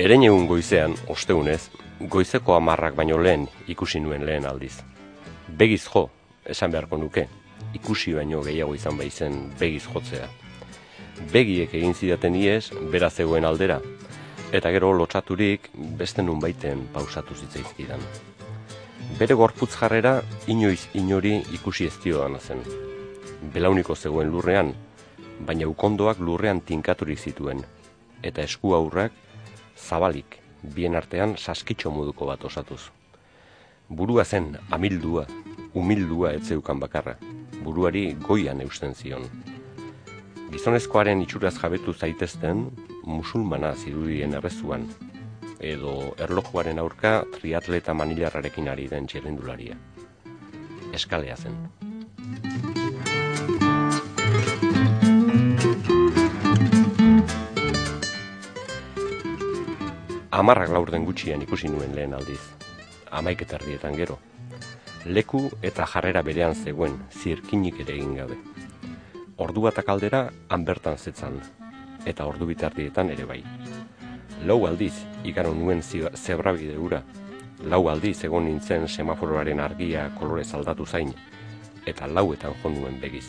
Erein egun goizean, osteunez, goizeko amarrak baino lehen ikusi nuen lehen aldiz. Begiz jo, esan beharko nuke, ikusi baino gehiago izan baizen begiz jotzea. Begiek egin zidaten iez, bera zegoen aldera, eta gero lotsaturik beste nun baiten pausatu zitzaizkidan. Bere gorputz jarrera inoiz inori ikusi ez zen. Belauniko zegoen lurrean, baina ukondoak lurrean tinkaturik zituen, eta esku aurrak zabalik, bien artean saskitxo moduko bat osatuz. Burua zen amildua, umildua etzeukan bakarra, buruari goian eusten zion. Gizonezkoaren itxuraz jabetu zaitezten, musulmana zirudien errezuan, edo erlojuaren aurka triatleta manilarrarekin ari den txirrindularia. Eskalea zen. Amarrak laurden gutxien ikusi nuen lehen aldiz, amaik erdietan gero. Leku eta jarrera berean zegoen, zirkinik ere egin gabe. Ordu batak aldera, han bertan zetzan, eta ordu bitardietan ere bai. Lau aldiz, igaro nuen zebrabide ura, lau aldiz egon nintzen semaforoaren argia kolore aldatu zain, eta lauetan jo nuen begiz.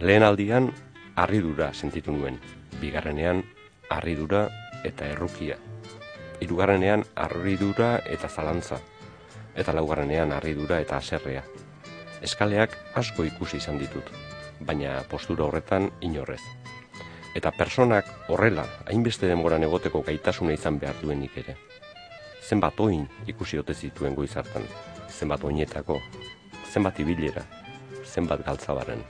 Lehen aldian, arridura sentitu nuen, bigarrenean, arridura eta errukia. Hirugarrenean arridura eta zalantza, eta laugarrenean arridura eta aserrea. Eskaleak asko ikusi izan ditut, baina postura horretan inorrez eta personak horrela hainbeste denboran egoteko gaitasuna izan behar duenik ere. Zenbat oin ikusi ote zituen goizartan, zenbat oinetako, zenbat ibilera, zenbat galtzabaren.